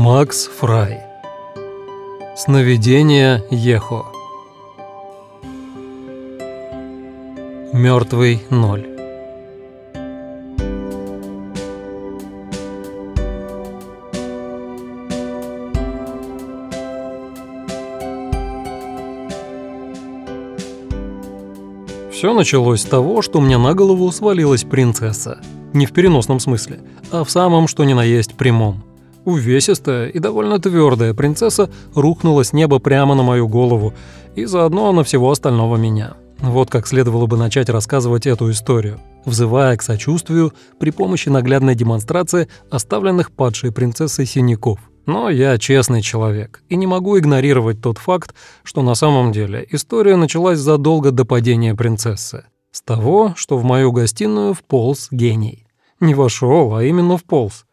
Макс Фрай. Сновидение Ехо. Мертвый ноль. Все началось с того, что мне на голову свалилась принцесса. Не в переносном смысле, а в самом что ни на есть прямом. Увесистая и довольно твердая принцесса рухнула с неба прямо на мою голову и заодно на всего остального меня. Вот как следовало бы начать рассказывать эту историю, взывая к сочувствию при помощи наглядной демонстрации оставленных падшей принцессой синяков. Но я честный человек и не могу игнорировать тот факт, что на самом деле история началась задолго до падения принцессы. С того, что в мою гостиную вполз гений. Не вошел, а именно вполз.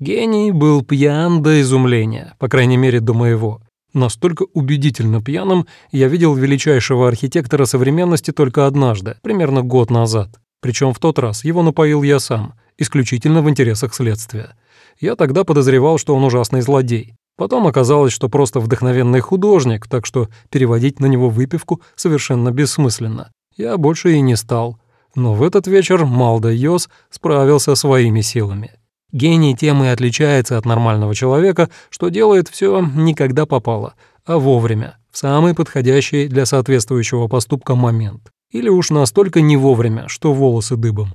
Гений был пьян до изумления, по крайней мере, до моего. Настолько убедительно пьяным я видел величайшего архитектора современности только однажды, примерно год назад. Причем в тот раз его напоил я сам, исключительно в интересах следствия. Я тогда подозревал, что он ужасный злодей. Потом оказалось, что просто вдохновенный художник, так что переводить на него выпивку совершенно бессмысленно. Я больше и не стал. Но в этот вечер Малда Йос справился своими силами. Гений тем и отличается от нормального человека, что делает все не когда попало, а вовремя, в самый подходящий для соответствующего поступка момент. Или уж настолько не вовремя, что волосы дыбом.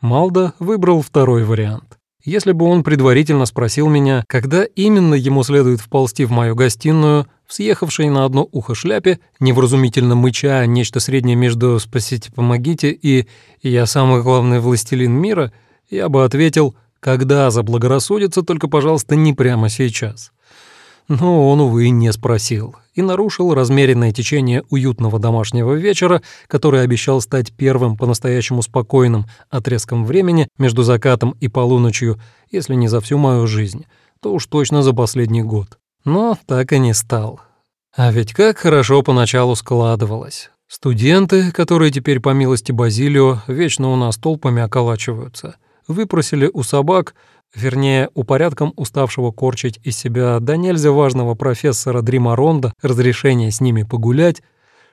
Малда выбрал второй вариант. Если бы он предварительно спросил меня, когда именно ему следует вползти в мою гостиную, в съехавшей на одно ухо шляпе, невразумительно мыча нечто среднее между «спасите, помогите» и «я самый главный властелин мира», я бы ответил когда заблагорассудится, только, пожалуйста, не прямо сейчас. Но он, увы, не спросил и нарушил размеренное течение уютного домашнего вечера, который обещал стать первым по-настоящему спокойным отрезком времени между закатом и полуночью, если не за всю мою жизнь, то уж точно за последний год. Но так и не стал. А ведь как хорошо поначалу складывалось. Студенты, которые теперь по милости Базилио вечно у нас толпами околачиваются — выпросили у собак, вернее, у порядком уставшего корчить из себя да нельзя важного профессора Дримаронда разрешение с ними погулять.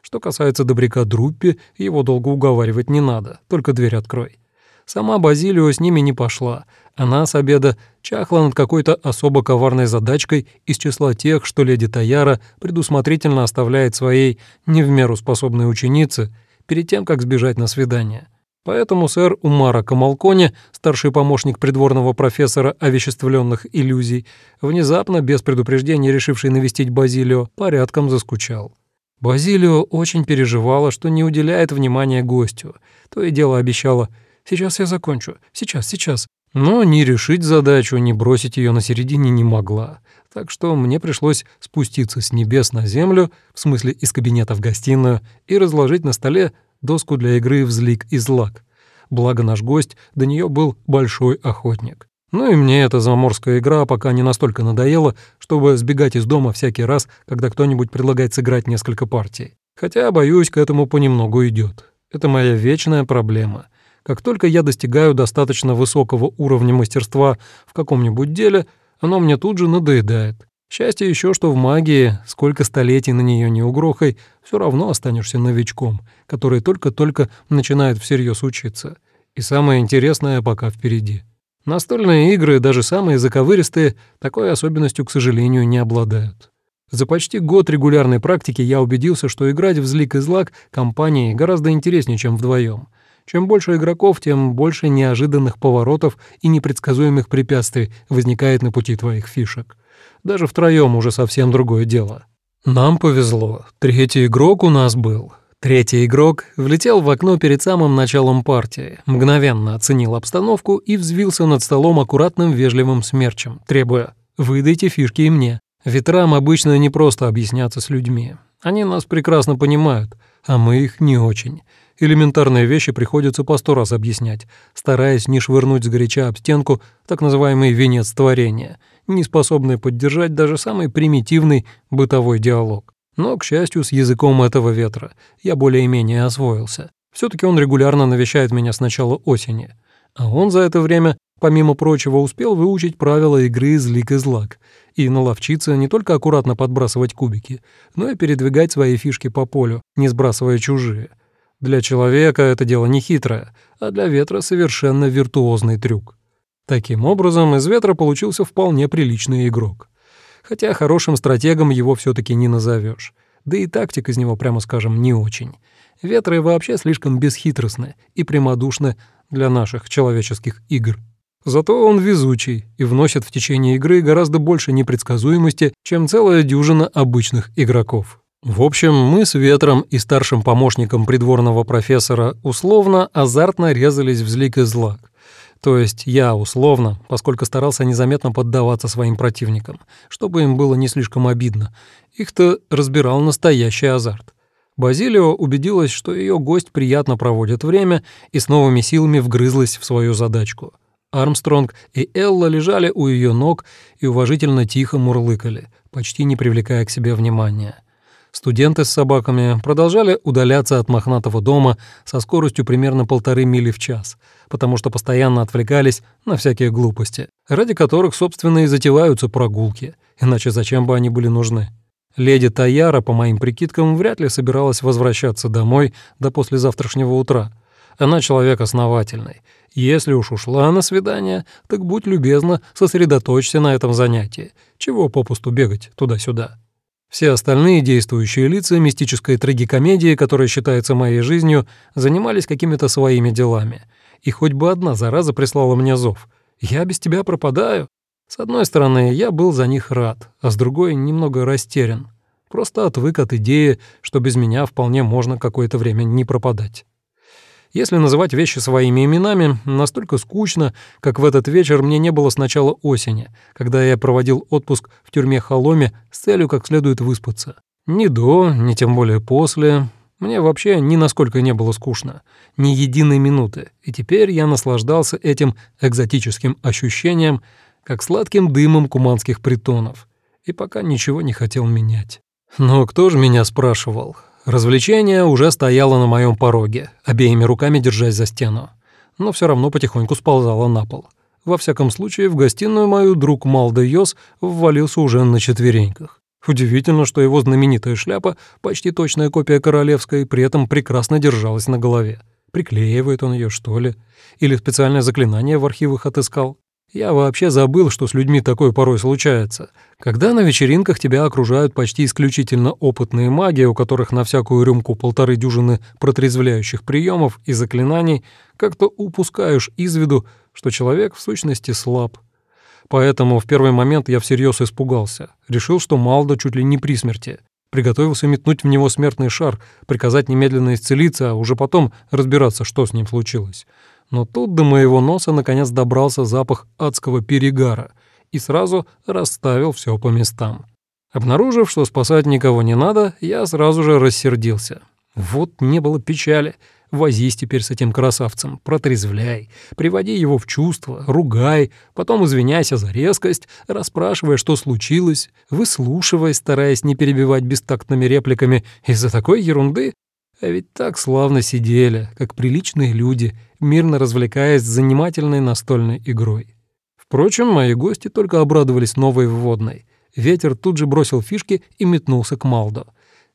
Что касается добряка Друппи, его долго уговаривать не надо, только дверь открой. Сама Базилио с ними не пошла. Она с обеда чахла над какой-то особо коварной задачкой из числа тех, что леди Таяра предусмотрительно оставляет своей не в меру способной ученице перед тем, как сбежать на свидание. Поэтому сэр Умара Камалкони, старший помощник придворного профессора овеществленных иллюзий, внезапно, без предупреждения решивший навестить Базилио, порядком заскучал. Базилио очень переживала, что не уделяет внимания гостю. То и дело обещала «Сейчас я закончу, сейчас, сейчас». Но ни решить задачу, ни бросить ее на середине не могла. Так что мне пришлось спуститься с небес на землю, в смысле из кабинета в гостиную, и разложить на столе доску для игры в и злак. Благо наш гость до нее был большой охотник. Ну и мне эта заморская игра пока не настолько надоела, чтобы сбегать из дома всякий раз, когда кто-нибудь предлагает сыграть несколько партий. Хотя, боюсь, к этому понемногу идет. Это моя вечная проблема. Как только я достигаю достаточно высокого уровня мастерства в каком-нибудь деле, оно мне тут же надоедает. Счастье еще, что в магии, сколько столетий на нее не угрохай, все равно останешься новичком, который только-только начинает всерьез учиться. И самое интересное пока впереди. Настольные игры, даже самые заковыристые, такой особенностью, к сожалению, не обладают. За почти год регулярной практики я убедился, что играть в злик и злак компании гораздо интереснее, чем вдвоем. Чем больше игроков, тем больше неожиданных поворотов и непредсказуемых препятствий возникает на пути твоих фишек. Даже втроем уже совсем другое дело. Нам повезло. Третий игрок у нас был. Третий игрок влетел в окно перед самым началом партии, мгновенно оценил обстановку и взвился над столом аккуратным вежливым смерчем, требуя «выдайте фишки и мне». Ветрам обычно не просто объясняться с людьми. Они нас прекрасно понимают, а мы их не очень. Элементарные вещи приходится по сто раз объяснять, стараясь не швырнуть сгоряча об стенку так называемый венец творения, не способный поддержать даже самый примитивный бытовой диалог. Но, к счастью, с языком этого ветра я более-менее освоился. все таки он регулярно навещает меня с начала осени, а он за это время помимо прочего, успел выучить правила игры «Злик и злак» и наловчиться не только аккуратно подбрасывать кубики, но и передвигать свои фишки по полю, не сбрасывая чужие. Для человека это дело не хитрое, а для ветра совершенно виртуозный трюк. Таким образом, из ветра получился вполне приличный игрок. Хотя хорошим стратегом его все таки не назовешь. Да и тактик из него, прямо скажем, не очень. Ветры вообще слишком бесхитростны и прямодушны для наших человеческих игр. Зато он везучий и вносит в течение игры гораздо больше непредсказуемости, чем целая дюжина обычных игроков. В общем, мы с Ветром и старшим помощником придворного профессора условно азартно резались в злик и злак. То есть я условно, поскольку старался незаметно поддаваться своим противникам, чтобы им было не слишком обидно. Их-то разбирал настоящий азарт. Базилио убедилась, что ее гость приятно проводит время и с новыми силами вгрызлась в свою задачку. Армстронг и Элла лежали у ее ног и уважительно тихо мурлыкали, почти не привлекая к себе внимания. Студенты с собаками продолжали удаляться от мохнатого дома со скоростью примерно полторы мили в час, потому что постоянно отвлекались на всякие глупости, ради которых, собственно, и затеваются прогулки, иначе зачем бы они были нужны. Леди Таяра, по моим прикидкам, вряд ли собиралась возвращаться домой до послезавтрашнего утра. Она человек основательный — если уж ушла на свидание, так будь любезна, сосредоточься на этом занятии. Чего попусту бегать туда-сюда? Все остальные действующие лица мистической трагикомедии, которая считается моей жизнью, занимались какими-то своими делами. И хоть бы одна зараза прислала мне зов. «Я без тебя пропадаю». С одной стороны, я был за них рад, а с другой — немного растерян. Просто отвык от идеи, что без меня вполне можно какое-то время не пропадать. Если называть вещи своими именами, настолько скучно, как в этот вечер мне не было с начала осени, когда я проводил отпуск в тюрьме Холоме с целью как следует выспаться. Ни до, ни тем более после. Мне вообще ни насколько не было скучно, ни единой минуты, и теперь я наслаждался этим экзотическим ощущением, как сладким дымом куманских притонов, и пока ничего не хотел менять. Но кто же меня спрашивал? Развлечение уже стояло на моем пороге, обеими руками держась за стену, но все равно потихоньку сползало на пол. Во всяком случае, в гостиную мою друг Малда Йос ввалился уже на четвереньках. Удивительно, что его знаменитая шляпа, почти точная копия королевской, при этом прекрасно держалась на голове. Приклеивает он ее, что ли? Или специальное заклинание в архивах отыскал? Я вообще забыл, что с людьми такое порой случается. Когда на вечеринках тебя окружают почти исключительно опытные маги, у которых на всякую рюмку полторы дюжины протрезвляющих приемов и заклинаний, как-то упускаешь из виду, что человек в сущности слаб. Поэтому в первый момент я всерьез испугался. Решил, что Малдо чуть ли не при смерти. Приготовился метнуть в него смертный шар, приказать немедленно исцелиться, а уже потом разбираться, что с ним случилось. Но тут до моего носа наконец добрался запах адского перегара и сразу расставил все по местам. Обнаружив, что спасать никого не надо, я сразу же рассердился. Вот не было печали. Возись теперь с этим красавцем, протрезвляй, приводи его в чувство, ругай, потом извиняйся за резкость, расспрашивая, что случилось, выслушивай, стараясь не перебивать бестактными репликами из-за такой ерунды, а ведь так славно сидели, как приличные люди, мирно развлекаясь занимательной настольной игрой. Впрочем, мои гости только обрадовались новой вводной. Ветер тут же бросил фишки и метнулся к Малдо.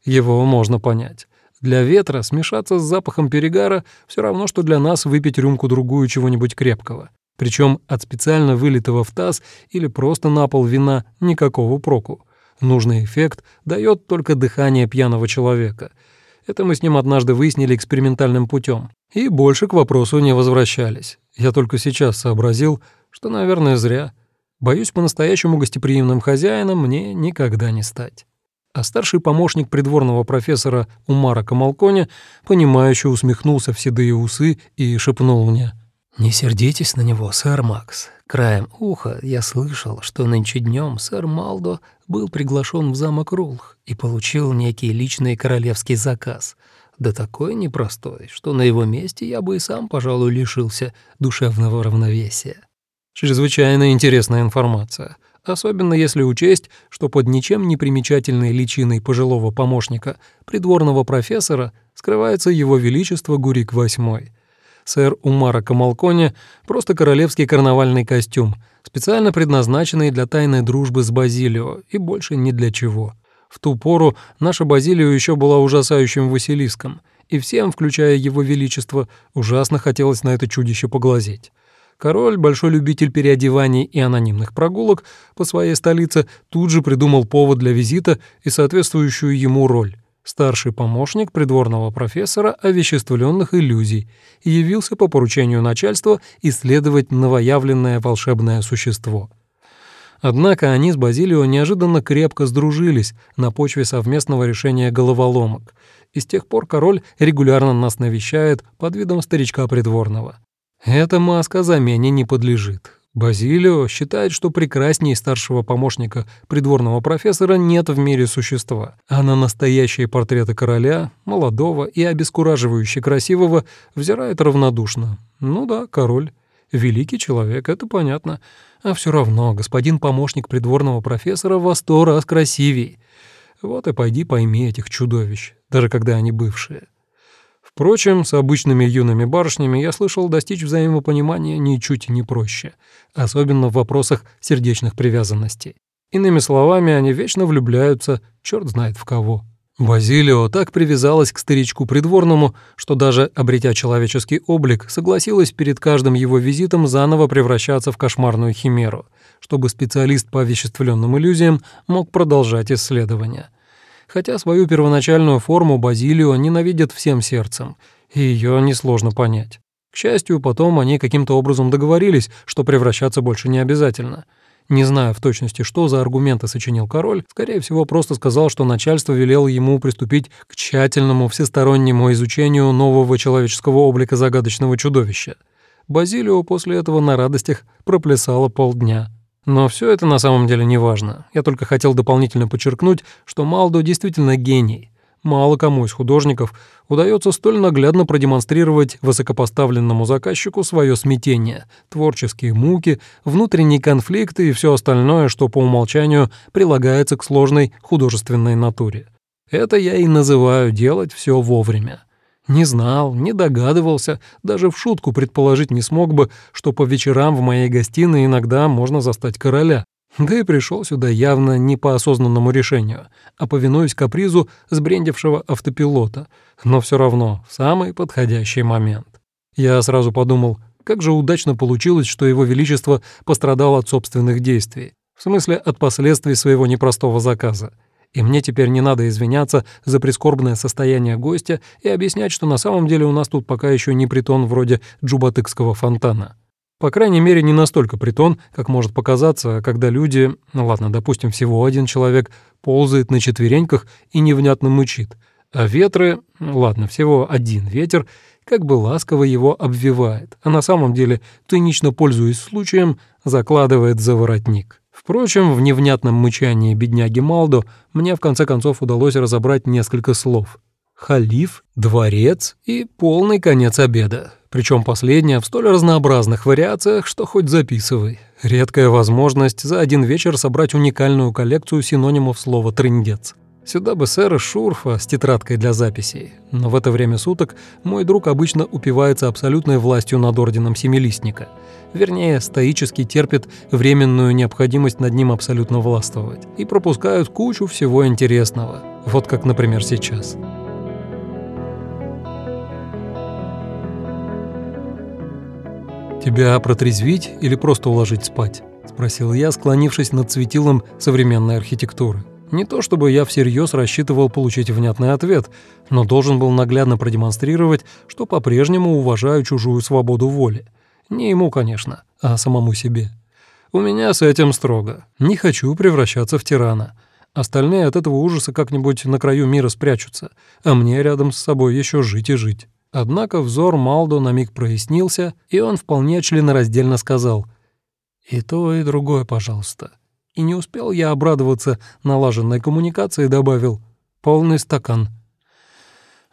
Его можно понять. Для ветра смешаться с запахом перегара все равно, что для нас выпить рюмку-другую чего-нибудь крепкого. Причем от специально вылитого в таз или просто на пол вина никакого проку. Нужный эффект дает только дыхание пьяного человека — это мы с ним однажды выяснили экспериментальным путем и больше к вопросу не возвращались. Я только сейчас сообразил, что, наверное, зря. Боюсь, по-настоящему гостеприимным хозяином мне никогда не стать. А старший помощник придворного профессора Умара Камалкони, понимающе усмехнулся в седые усы и шепнул мне. «Не сердитесь на него, сэр Макс. Краем уха я слышал, что нынче днем сэр Малдо был приглашен в замок Рулх и получил некий личный королевский заказ, да такой непростой, что на его месте я бы и сам, пожалуй, лишился душевного равновесия. Чрезвычайно интересная информация, особенно если учесть, что под ничем не примечательной личиной пожилого помощника придворного профессора скрывается его величество Гурик VIII — сэр Умара Камалконе просто королевский карнавальный костюм, специально предназначенный для тайной дружбы с Базилио и больше ни для чего. В ту пору наша Базилио еще была ужасающим Василиском, и всем, включая его величество, ужасно хотелось на это чудище поглазеть. Король, большой любитель переодеваний и анонимных прогулок по своей столице, тут же придумал повод для визита и соответствующую ему роль. Старший помощник придворного профессора овеществленных иллюзий явился по поручению начальства исследовать новоявленное волшебное существо. Однако они с Базилио неожиданно крепко сдружились на почве совместного решения головоломок, и с тех пор король регулярно нас навещает под видом старичка придворного. Эта маска замене не подлежит. Базилио считает, что прекраснее старшего помощника придворного профессора нет в мире существа, а на настоящие портреты короля, молодого и обескураживающе красивого, взирает равнодушно. Ну да, король. Великий человек, это понятно. А все равно господин помощник придворного профессора во сто раз красивей. Вот и пойди пойми этих чудовищ, даже когда они бывшие. Впрочем, с обычными юными барышнями я слышал достичь взаимопонимания ничуть не проще, особенно в вопросах сердечных привязанностей. Иными словами, они вечно влюбляются, черт знает в кого. Базилио так привязалась к старичку придворному, что даже обретя человеческий облик, согласилась перед каждым его визитом заново превращаться в кошмарную химеру, чтобы специалист по овеществленным иллюзиям мог продолжать исследования хотя свою первоначальную форму Базилио ненавидят всем сердцем, и ее несложно понять. К счастью, потом они каким-то образом договорились, что превращаться больше не обязательно. Не знаю в точности, что за аргументы сочинил король, скорее всего, просто сказал, что начальство велело ему приступить к тщательному всестороннему изучению нового человеческого облика загадочного чудовища. Базилио после этого на радостях проплясала полдня. Но все это на самом деле не важно. Я только хотел дополнительно подчеркнуть, что Малдо действительно гений. Мало кому из художников удается столь наглядно продемонстрировать высокопоставленному заказчику свое смятение, творческие муки, внутренние конфликты и все остальное, что по умолчанию прилагается к сложной художественной натуре. Это я и называю делать все вовремя. Не знал, не догадывался, даже в шутку предположить не смог бы, что по вечерам в моей гостиной иногда можно застать короля. Да и пришел сюда явно не по осознанному решению, а повинуясь капризу сбрендившего автопилота, но все равно в самый подходящий момент. Я сразу подумал, как же удачно получилось, что его величество пострадал от собственных действий, в смысле от последствий своего непростого заказа и мне теперь не надо извиняться за прискорбное состояние гостя и объяснять, что на самом деле у нас тут пока еще не притон вроде джубатыкского фонтана. По крайней мере, не настолько притон, как может показаться, когда люди, ну ладно, допустим, всего один человек, ползает на четвереньках и невнятно мычит, а ветры, ну ладно, всего один ветер, как бы ласково его обвивает, а на самом деле, цинично пользуясь случаем, закладывает за воротник. Впрочем, в невнятном мычании бедняги Малдо мне в конце концов удалось разобрать несколько слов. Халиф, дворец и полный конец обеда. Причем последнее в столь разнообразных вариациях, что хоть записывай. Редкая возможность за один вечер собрать уникальную коллекцию синонимов слова «трындец». Сюда бы сэра Шурфа с тетрадкой для записей. Но в это время суток мой друг обычно упивается абсолютной властью над орденом Семилистника. Вернее, стоически терпит временную необходимость над ним абсолютно властвовать. И пропускают кучу всего интересного. Вот как, например, сейчас. «Тебя протрезвить или просто уложить спать?» – спросил я, склонившись над светилом современной архитектуры. Не то чтобы я всерьез рассчитывал получить внятный ответ, но должен был наглядно продемонстрировать, что по-прежнему уважаю чужую свободу воли. Не ему, конечно, а самому себе. У меня с этим строго. Не хочу превращаться в тирана. Остальные от этого ужаса как-нибудь на краю мира спрячутся, а мне рядом с собой еще жить и жить. Однако взор Малдо на миг прояснился, и он вполне членораздельно сказал «И то, и другое, пожалуйста». И не успел я обрадоваться налаженной коммуникации, добавил «полный стакан».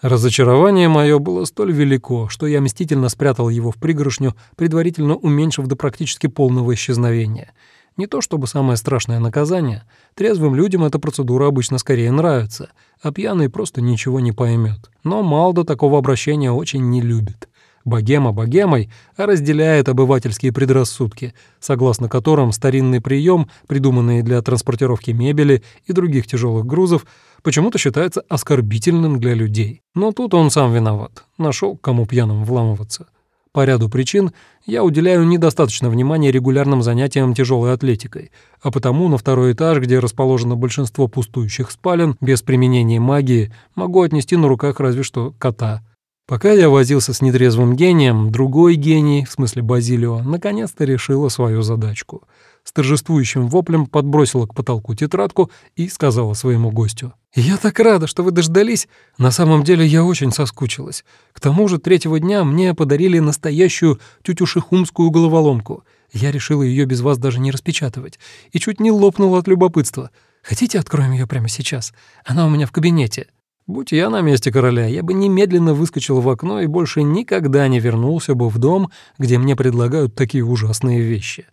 Разочарование мое было столь велико, что я мстительно спрятал его в пригоршню, предварительно уменьшив до практически полного исчезновения. Не то чтобы самое страшное наказание. Трезвым людям эта процедура обычно скорее нравится, а пьяный просто ничего не поймет. Но Малдо такого обращения очень не любит. Богема богемой, а разделяет обывательские предрассудки, согласно которым старинный прием, придуманный для транспортировки мебели и других тяжелых грузов, почему-то считается оскорбительным для людей. Но тут он сам виноват, нашел кому пьяным вламываться. По ряду причин я уделяю недостаточно внимания регулярным занятиям тяжелой атлетикой, а потому на второй этаж, где расположено большинство пустующих спален, без применения магии, могу отнести на руках разве что кота. Пока я возился с нетрезвым гением, другой гений, в смысле Базилио, наконец-то решила свою задачку — с торжествующим воплем подбросила к потолку тетрадку и сказала своему гостю. «Я так рада, что вы дождались. На самом деле я очень соскучилась. К тому же третьего дня мне подарили настоящую тютюшихумскую головоломку. Я решила ее без вас даже не распечатывать и чуть не лопнула от любопытства. Хотите, откроем ее прямо сейчас? Она у меня в кабинете». Будь я на месте короля, я бы немедленно выскочил в окно и больше никогда не вернулся бы в дом, где мне предлагают такие ужасные вещи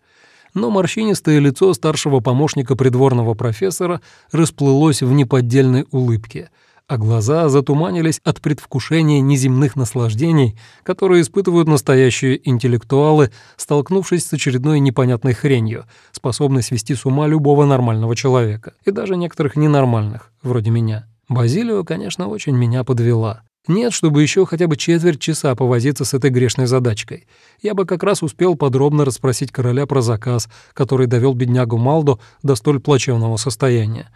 но морщинистое лицо старшего помощника придворного профессора расплылось в неподдельной улыбке, а глаза затуманились от предвкушения неземных наслаждений, которые испытывают настоящие интеллектуалы, столкнувшись с очередной непонятной хренью, способной свести с ума любого нормального человека, и даже некоторых ненормальных, вроде меня. Базилио, конечно, очень меня подвела. Нет, чтобы еще хотя бы четверть часа повозиться с этой грешной задачкой. Я бы как раз успел подробно расспросить короля про заказ, который довел беднягу Малдо до столь плачевного состояния.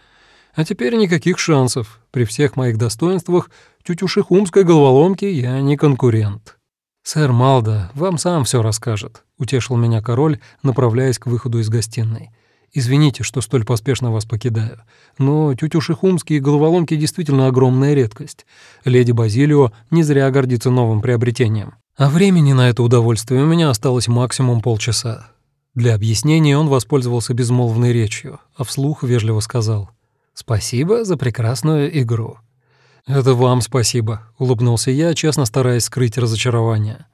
А теперь никаких шансов. При всех моих достоинствах тютюшихумской головоломки я не конкурент. «Сэр Малдо вам сам все расскажет», — утешил меня король, направляясь к выходу из гостиной. Извините, что столь поспешно вас покидаю, но тютюшихумские головоломки действительно огромная редкость. Леди Базилио не зря гордится новым приобретением. А времени на это удовольствие у меня осталось максимум полчаса. Для объяснения он воспользовался безмолвной речью, а вслух вежливо сказал «Спасибо за прекрасную игру». «Это вам спасибо», — улыбнулся я, честно стараясь скрыть разочарование.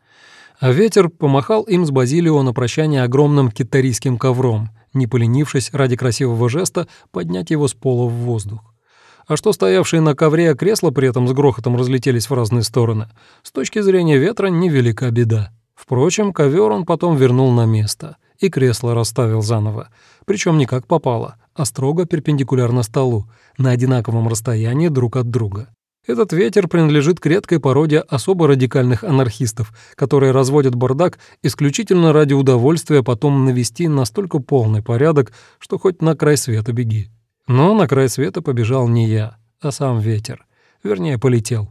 А ветер помахал им с Базилио на прощание огромным китарийским ковром — не поленившись ради красивого жеста поднять его с пола в воздух. А что стоявшие на ковре кресла при этом с грохотом разлетелись в разные стороны, с точки зрения ветра невелика беда. Впрочем, ковер он потом вернул на место и кресло расставил заново, причем не как попало, а строго перпендикулярно столу, на одинаковом расстоянии друг от друга. Этот ветер принадлежит к редкой породе особо радикальных анархистов, которые разводят бардак исключительно ради удовольствия потом навести настолько полный порядок, что хоть на край света беги. Но на край света побежал не я, а сам ветер. Вернее, полетел.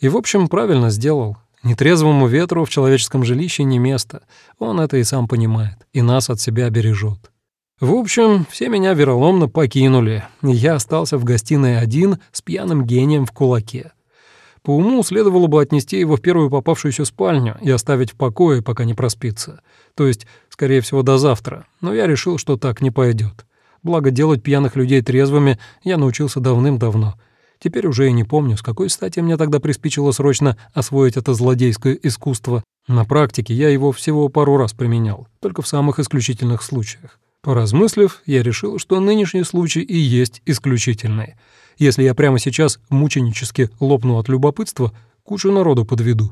И, в общем, правильно сделал. Нетрезвому ветру в человеческом жилище не место. Он это и сам понимает, и нас от себя бережет. В общем, все меня вероломно покинули, и я остался в гостиной один с пьяным гением в кулаке. По уму следовало бы отнести его в первую попавшуюся спальню и оставить в покое, пока не проспится. То есть, скорее всего, до завтра. Но я решил, что так не пойдет. Благо, делать пьяных людей трезвыми я научился давным-давно. Теперь уже и не помню, с какой стати мне тогда приспичило срочно освоить это злодейское искусство. На практике я его всего пару раз применял, только в самых исключительных случаях. Поразмыслив, я решил, что нынешний случай и есть исключительный. Если я прямо сейчас мученически лопну от любопытства, кучу народу подведу.